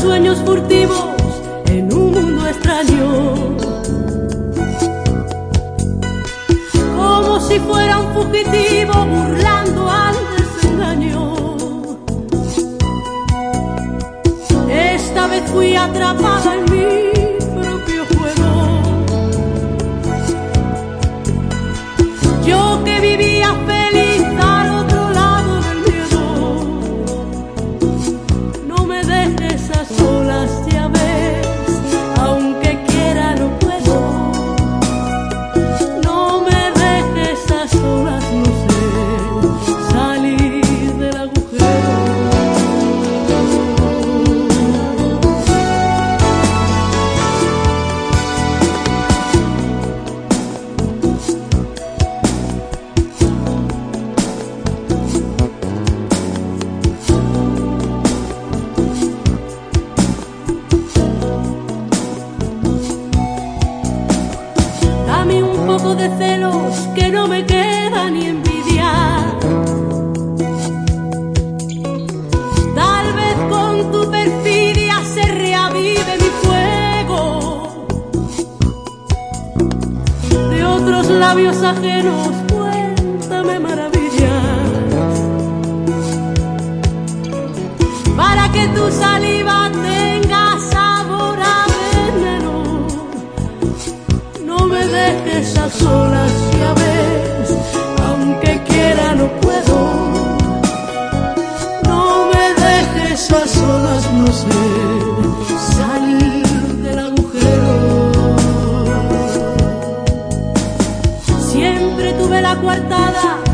sueños furtivos en un mundo extraño. Como si fuera un fugitivo burlando al desengaño. Esta vez fui atrapada en mi De celos que no me queda ni envidia. Tal vez con tu perfidia se reavive mi fuego. De otros labios ajenos, cuéntame maravillas. Para que tu saliva tenga sabor a veneno. A solas, ya ves, aunque quiera no puedo. No me dejes a solas, no sé salir del agujero. Siempre tuve la coartada